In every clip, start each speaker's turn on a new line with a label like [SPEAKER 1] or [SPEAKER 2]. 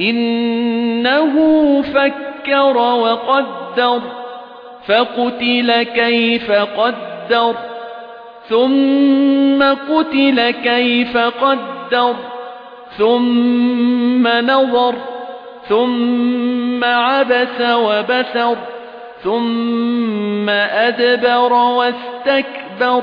[SPEAKER 1] إِنَّهُ فَكَّرَ وَقَدَّرَ فَقُتِلَ كَيْفَ قَدَّرَ ثُمَّ قُتِلَ كَيْفَ قَدَّرَ ثُمَّ نَظَرَ ثُمَّ عَبَسَ وَبَسَرَ ثُمَّ أَدْبَرَ وَاسْتَكْبَرَ.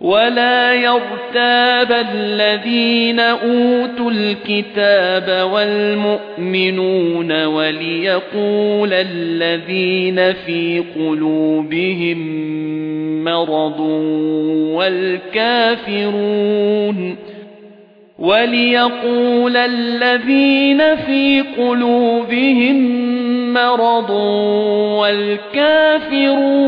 [SPEAKER 1] ولا يرتاب الذين أوتوا الكتاب والمؤمنون وليقول الذين في قلوبهم مرض والكافرون وليقول الذين في قلوبهم مرض والكافرون